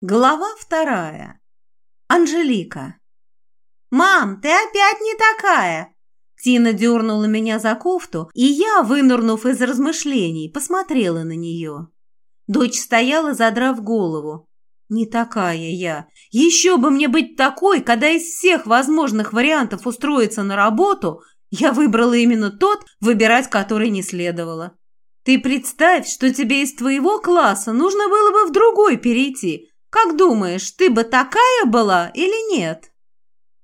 Глава вторая. Анжелика. «Мам, ты опять не такая!» Тина дернула меня за кофту, и я, вынырнув из размышлений, посмотрела на нее. Дочь стояла, задрав голову. «Не такая я. Еще бы мне быть такой, когда из всех возможных вариантов устроиться на работу, я выбрала именно тот, выбирать который не следовало. Ты представь, что тебе из твоего класса нужно было бы в другой перейти, как думаешь, ты бы такая была или нет?»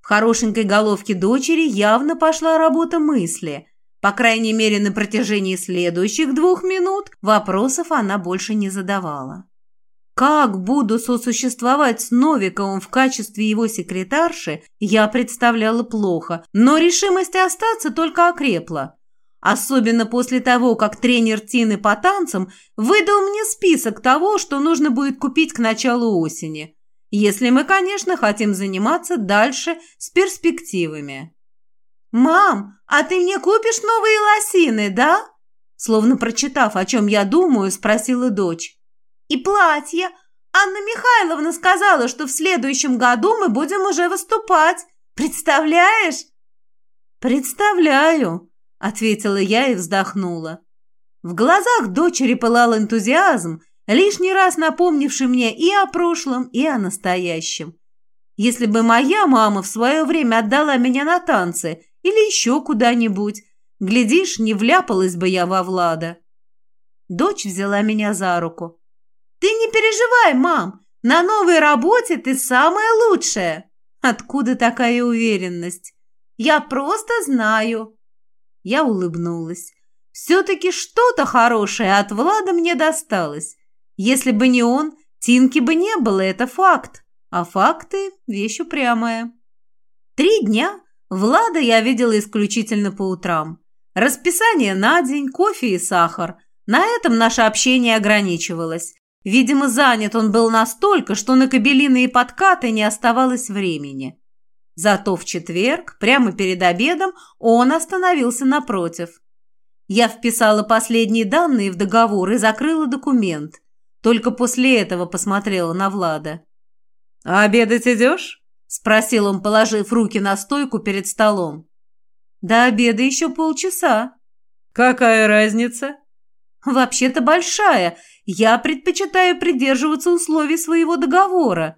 В хорошенькой головке дочери явно пошла работа мысли. По крайней мере, на протяжении следующих двух минут вопросов она больше не задавала. Как буду сосуществовать с Новиковым в качестве его секретарши, я представляла плохо, но решимость остаться только окрепла. Особенно после того, как тренер Тины по танцам выдал мне список того, что нужно будет купить к началу осени. Если мы, конечно, хотим заниматься дальше с перспективами. «Мам, а ты мне купишь новые лосины, да?» Словно прочитав, о чем я думаю, спросила дочь. «И платье. Анна Михайловна сказала, что в следующем году мы будем уже выступать. Представляешь?» «Представляю», ответила я и вздохнула. В глазах дочери пылал энтузиазм, лишний раз напомнивший мне и о прошлом, и о настоящем. Если бы моя мама в свое время отдала меня на танцы или еще куда-нибудь, глядишь, не вляпалась бы я во Влада. Дочь взяла меня за руку. «Ты не переживай, мам, на новой работе ты самая лучшая». «Откуда такая уверенность?» «Я просто знаю», я улыбнулась. Все-таки что-то хорошее от Влада мне досталось. Если бы не он, Тинки бы не было, это факт. А факты – вещь упрямая. Три дня Влада я видела исключительно по утрам. Расписание на день, кофе и сахар. На этом наше общение ограничивалось. Видимо, занят он был настолько, что на кабелины и подкаты не оставалось времени. Зато в четверг, прямо перед обедом, он остановился напротив. Я вписала последние данные в договор и закрыла документ. Только после этого посмотрела на Влада. «А обедать идешь?» – спросил он, положив руки на стойку перед столом. «До обеда еще полчаса». «Какая разница?» «Вообще-то большая. Я предпочитаю придерживаться условий своего договора».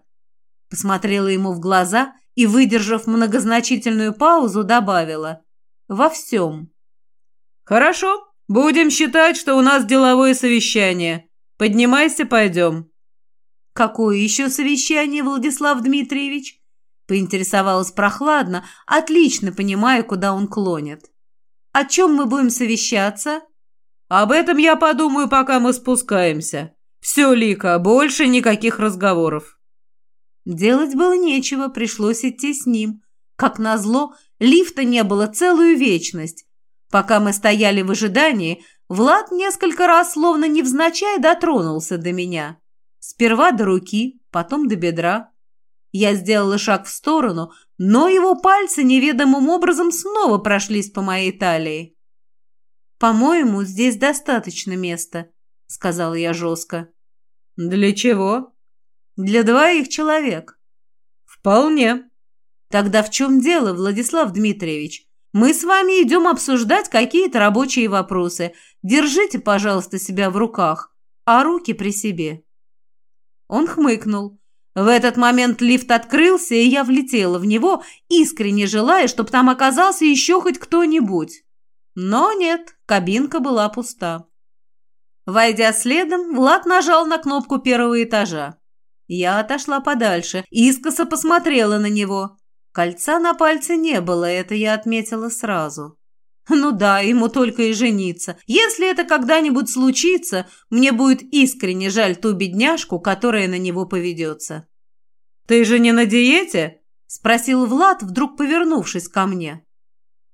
Посмотрела ему в глаза – и, выдержав многозначительную паузу, добавила «Во всем». «Хорошо, будем считать, что у нас деловое совещание. Поднимайся, пойдем». «Какое еще совещание, Владислав Дмитриевич?» Поинтересовалась прохладно, отлично понимая, куда он клонит. «О чем мы будем совещаться?» «Об этом я подумаю, пока мы спускаемся. Все, Лика, больше никаких разговоров». Делать было нечего, пришлось идти с ним. Как назло, лифта не было целую вечность. Пока мы стояли в ожидании, Влад несколько раз, словно невзначай, дотронулся до меня. Сперва до руки, потом до бедра. Я сделала шаг в сторону, но его пальцы неведомым образом снова прошлись по моей талии. «По-моему, здесь достаточно места», — сказала я жестко. «Для чего?» Для двоих человек. Вполне. Тогда в чем дело, Владислав Дмитриевич? Мы с вами идем обсуждать какие-то рабочие вопросы. Держите, пожалуйста, себя в руках, а руки при себе. Он хмыкнул. В этот момент лифт открылся, и я влетела в него, искренне желая, чтобы там оказался еще хоть кто-нибудь. Но нет, кабинка была пуста. Войдя следом, Влад нажал на кнопку первого этажа. Я отошла подальше, искоса посмотрела на него. Кольца на пальце не было, это я отметила сразу. Ну да, ему только и жениться. Если это когда-нибудь случится, мне будет искренне жаль ту бедняжку, которая на него поведется. «Ты же не на диете?» – спросил Влад, вдруг повернувшись ко мне.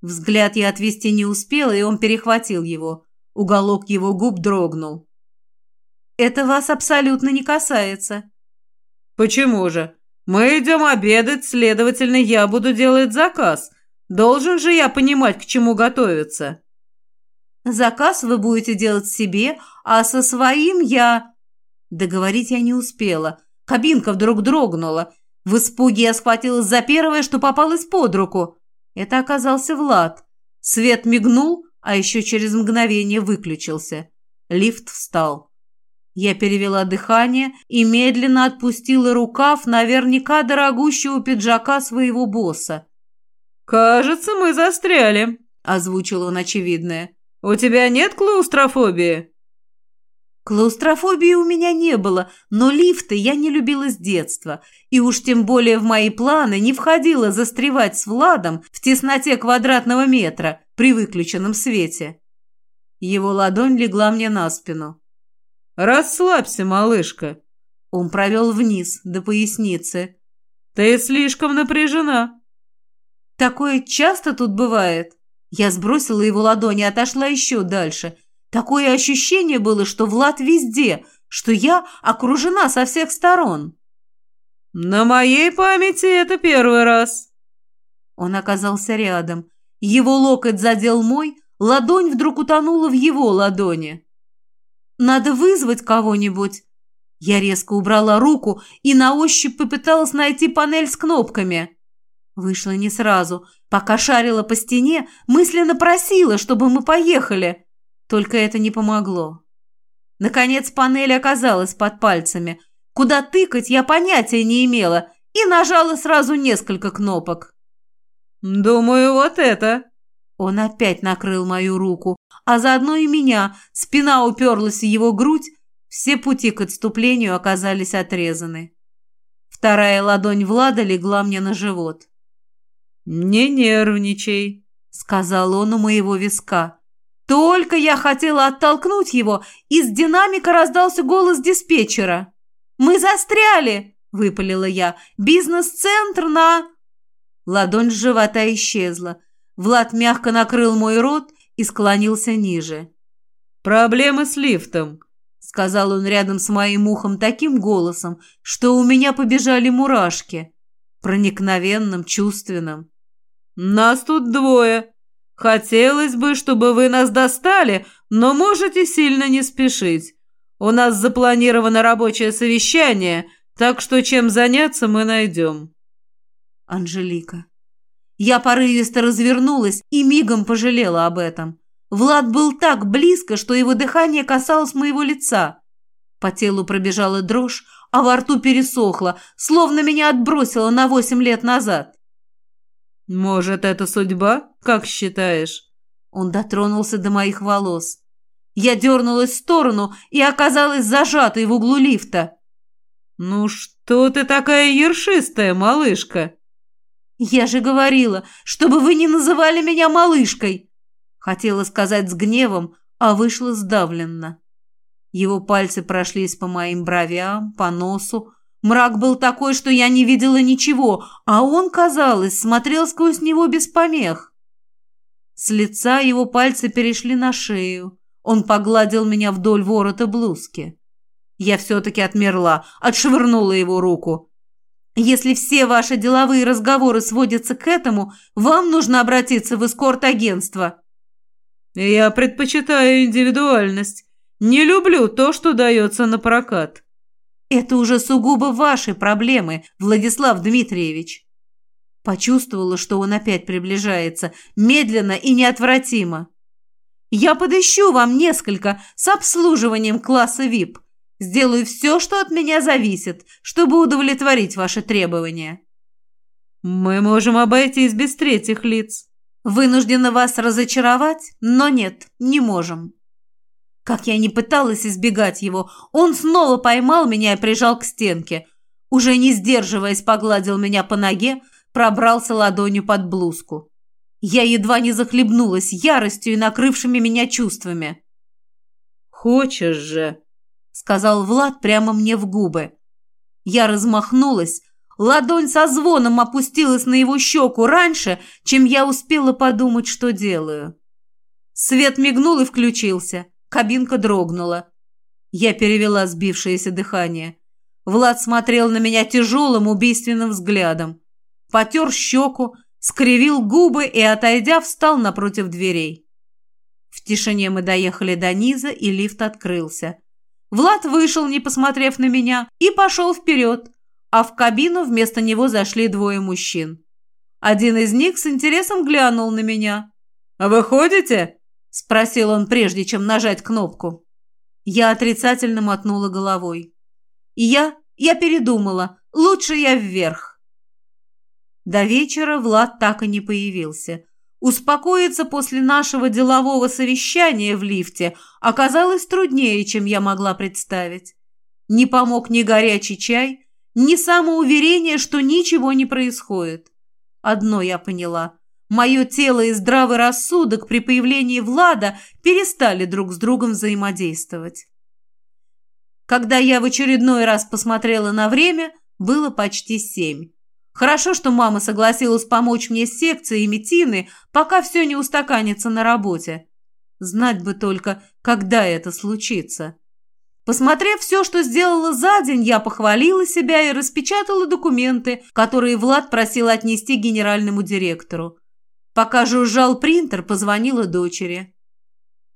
Взгляд я отвести не успела, и он перехватил его. Уголок его губ дрогнул. «Это вас абсолютно не касается», «Почему же? Мы идем обедать, следовательно, я буду делать заказ. Должен же я понимать, к чему готовиться». «Заказ вы будете делать себе, а со своим я...» Договорить я не успела. Кабинка вдруг дрогнула. В испуге я схватилась за первое, что попалось под руку. Это оказался Влад. Свет мигнул, а еще через мгновение выключился. Лифт встал. Я перевела дыхание и медленно отпустила рукав наверняка дорогущего пиджака своего босса. «Кажется, мы застряли», — озвучил он очевидное. «У тебя нет клаустрофобии?» Клаустрофобии у меня не было, но лифты я не любила с детства, и уж тем более в мои планы не входило застревать с Владом в тесноте квадратного метра при выключенном свете. Его ладонь легла мне на спину. «Расслабься, малышка». Он провел вниз, до поясницы. «Ты слишком напряжена». «Такое часто тут бывает?» Я сбросила его ладони отошла еще дальше. Такое ощущение было, что Влад везде, что я окружена со всех сторон. «На моей памяти это первый раз». Он оказался рядом. Его локоть задел мой, ладонь вдруг утонула в его ладони. Надо вызвать кого-нибудь. Я резко убрала руку и на ощупь попыталась найти панель с кнопками. Вышло не сразу. Пока шарила по стене, мысленно просила, чтобы мы поехали. Только это не помогло. Наконец панель оказалась под пальцами. Куда тыкать я понятия не имела и нажала сразу несколько кнопок. «Думаю, вот это». Он опять накрыл мою руку, а заодно и меня. Спина уперлась в его грудь, все пути к отступлению оказались отрезаны. Вторая ладонь Влада легла мне на живот. «Не нервничай», — сказал он у моего виска. Только я хотела оттолкнуть его, из динамика раздался голос диспетчера. «Мы застряли!» — выпалила я. «Бизнес-центр на...» Ладонь с живота исчезла. Влад мягко накрыл мой рот и склонился ниже. «Проблемы с лифтом», — сказал он рядом с моим ухом таким голосом, что у меня побежали мурашки. Проникновенным, чувственным. «Нас тут двое. Хотелось бы, чтобы вы нас достали, но можете сильно не спешить. У нас запланировано рабочее совещание, так что чем заняться мы найдем». Анжелика. Я порывисто развернулась и мигом пожалела об этом. Влад был так близко, что его дыхание касалось моего лица. По телу пробежала дрожь, а во рту пересохло, словно меня отбросило на восемь лет назад. «Может, это судьба, как считаешь?» Он дотронулся до моих волос. Я дернулась в сторону и оказалась зажатой в углу лифта. «Ну что ты такая ершистая, малышка?» «Я же говорила, чтобы вы не называли меня малышкой!» Хотела сказать с гневом, а вышла сдавленно. Его пальцы прошлись по моим бровям, по носу. Мрак был такой, что я не видела ничего, а он, казалось, смотрел сквозь него без помех. С лица его пальцы перешли на шею. Он погладил меня вдоль ворота блузки. Я все-таки отмерла, отшвырнула его руку. Если все ваши деловые разговоры сводятся к этому, вам нужно обратиться в эскорт-агентство». «Я предпочитаю индивидуальность. Не люблю то, что дается на прокат». «Это уже сугубо ваши проблемы, Владислав Дмитриевич». Почувствовала, что он опять приближается, медленно и неотвратимо. «Я подыщу вам несколько с обслуживанием класса VIP. Сделаю все, что от меня зависит, чтобы удовлетворить ваши требования». «Мы можем обойтись без третьих лиц». «Вынуждена вас разочаровать, но нет, не можем». Как я не пыталась избегать его, он снова поймал меня и прижал к стенке. Уже не сдерживаясь, погладил меня по ноге, пробрался ладонью под блузку. Я едва не захлебнулась яростью и накрывшими меня чувствами. «Хочешь же?» — сказал Влад прямо мне в губы. Я размахнулась, ладонь со звоном опустилась на его щеку раньше, чем я успела подумать, что делаю. Свет мигнул и включился, кабинка дрогнула. Я перевела сбившееся дыхание. Влад смотрел на меня тяжелым убийственным взглядом. Потер щеку, скривил губы и, отойдя, встал напротив дверей. В тишине мы доехали до низа, и лифт открылся. Влад вышел, не посмотрев на меня, и пошел вперед, а в кабину вместо него зашли двое мужчин. Один из них с интересом глянул на меня. «А вы ходите?» – спросил он, прежде чем нажать кнопку. Я отрицательно мотнула головой. Я, я передумала, лучше я вверх. До вечера Влад так и не появился. Успокоиться после нашего делового совещания в лифте оказалось труднее, чем я могла представить. Не помог ни горячий чай, ни самоуверение, что ничего не происходит. Одно я поняла. Мое тело и здравый рассудок при появлении Влада перестали друг с другом взаимодействовать. Когда я в очередной раз посмотрела на время, было почти семь. Хорошо, что мама согласилась помочь мне с секциями Тины, пока все не устаканится на работе. Знать бы только, когда это случится. Посмотрев все, что сделала за день, я похвалила себя и распечатала документы, которые Влад просил отнести генеральному директору. Пока жужжал принтер, позвонила дочери.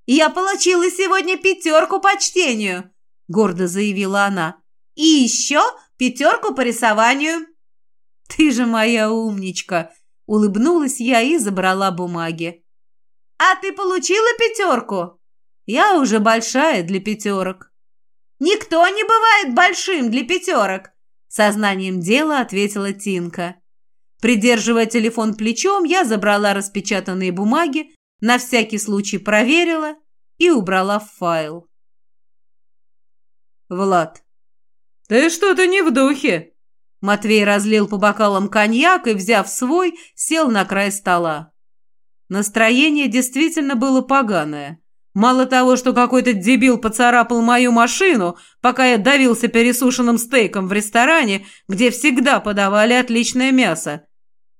«Я получила сегодня пятерку по чтению», — гордо заявила она. «И еще пятерку по рисованию». «Ты же моя умничка!» — улыбнулась я и забрала бумаги. «А ты получила пятерку?» «Я уже большая для пятерок». «Никто не бывает большим для пятерок», — сознанием дела ответила Тинка. Придерживая телефон плечом, я забрала распечатанные бумаги, на всякий случай проверила и убрала в файл. «Влад, ты что-то не в духе», Матвей разлил по бокалам коньяк и, взяв свой, сел на край стола. Настроение действительно было поганое. Мало того, что какой-то дебил поцарапал мою машину, пока я давился пересушенным стейком в ресторане, где всегда подавали отличное мясо,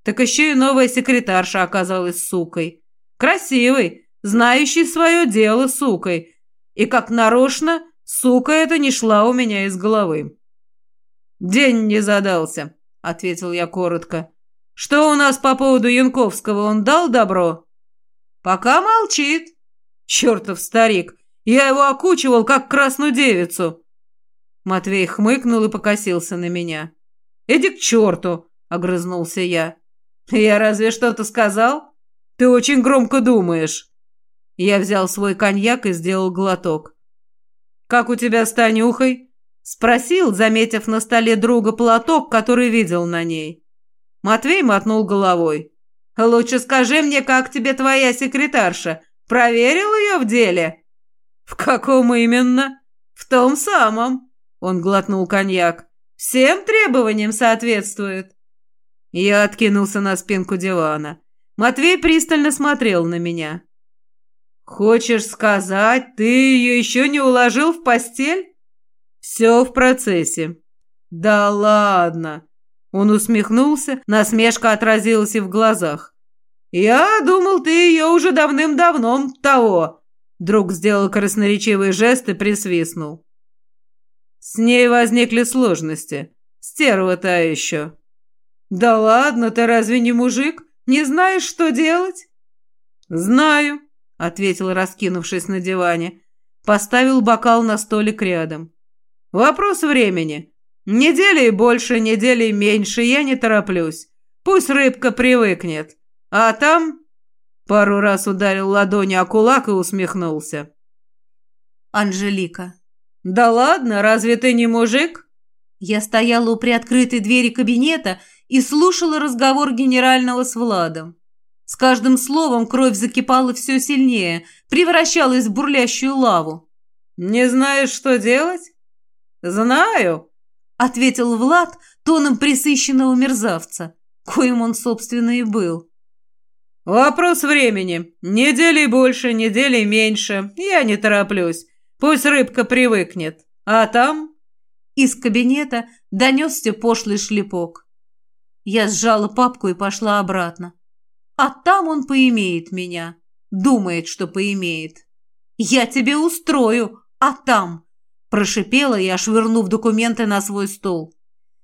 так еще и новая секретарша оказалась сукой. Красивой, знающей свое дело сукой. И как нарочно, сука эта не шла у меня из головы. «День не задался», — ответил я коротко. «Что у нас по поводу Янковского? Он дал добро?» «Пока молчит». «Чертов старик! Я его окучивал, как красную девицу!» Матвей хмыкнул и покосился на меня. «Иди к черту!» — огрызнулся я. «Я разве что-то сказал? Ты очень громко думаешь». Я взял свой коньяк и сделал глоток. «Как у тебя с Танюхой?» Спросил, заметив на столе друга платок, который видел на ней. Матвей мотнул головой. «Лучше скажи мне, как тебе твоя секретарша? Проверил ее в деле?» «В каком именно?» «В том самом». Он глотнул коньяк. «Всем требованиям соответствует». Я откинулся на спинку дивана. Матвей пристально смотрел на меня. «Хочешь сказать, ты ее еще не уложил в постель?» «Все в процессе». «Да ладно!» Он усмехнулся, насмешка отразилась и в глазах. «Я думал, ты ее уже давным-давно того!» Друг сделал красноречивый жест и присвистнул. С ней возникли сложности. Стерва та еще. «Да ладно, ты разве не мужик? Не знаешь, что делать?» «Знаю», — ответил, раскинувшись на диване. Поставил бокал на столик рядом. Вопрос времени. Недели больше, недели меньше, я не тороплюсь. Пусть рыбка привыкнет. А там...» Пару раз ударил ладонью о кулак и усмехнулся. Анжелика. «Да ладно, разве ты не мужик?» Я стояла у приоткрытой двери кабинета и слушала разговор генерального с Владом. С каждым словом кровь закипала все сильнее, превращалась в бурлящую лаву. «Не знаешь, что делать?» «Знаю», — ответил Влад тоном присыщенного мерзавца, коим он, собственно, и был. «Вопрос времени. Недели больше, недели меньше. Я не тороплюсь. Пусть рыбка привыкнет. А там...» Из кабинета донесся пошлый шлепок. Я сжала папку и пошла обратно. А там он поимеет меня. Думает, что поимеет. Я тебе устрою, а там... Прошипела я, швырнув документы на свой стол.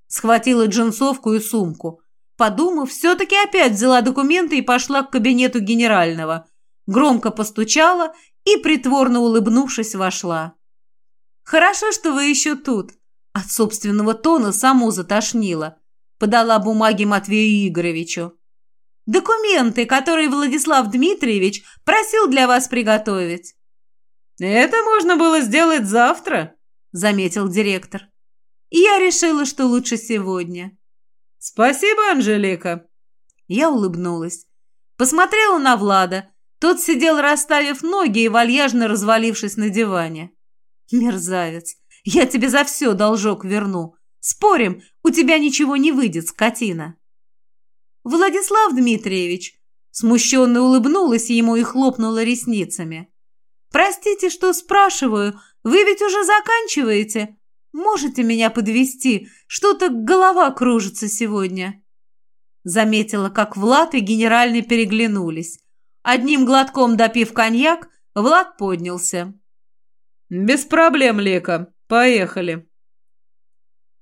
Схватила джинсовку и сумку. Подумав, все-таки опять взяла документы и пошла к кабинету генерального. Громко постучала и, притворно улыбнувшись, вошла. Хорошо, что вы еще тут. От собственного тона саму затошнило. Подала бумаги Матвею Игоревичу. Документы, которые Владислав Дмитриевич просил для вас приготовить. «Это можно было сделать завтра», — заметил директор. Я решила, что лучше сегодня. «Спасибо, Анжелика». Я улыбнулась. Посмотрела на Влада. Тот сидел, расставив ноги и вальяжно развалившись на диване. «Мерзавец, я тебе за все должок верну. Спорим, у тебя ничего не выйдет, скотина». «Владислав Дмитриевич», смущенно улыбнулась ему и хлопнула ресницами. «Простите, что спрашиваю, вы ведь уже заканчиваете? Можете меня подвести? Что-то голова кружится сегодня». Заметила, как Влад и генеральный переглянулись. Одним глотком допив коньяк, Влад поднялся. «Без проблем, Лека. Поехали».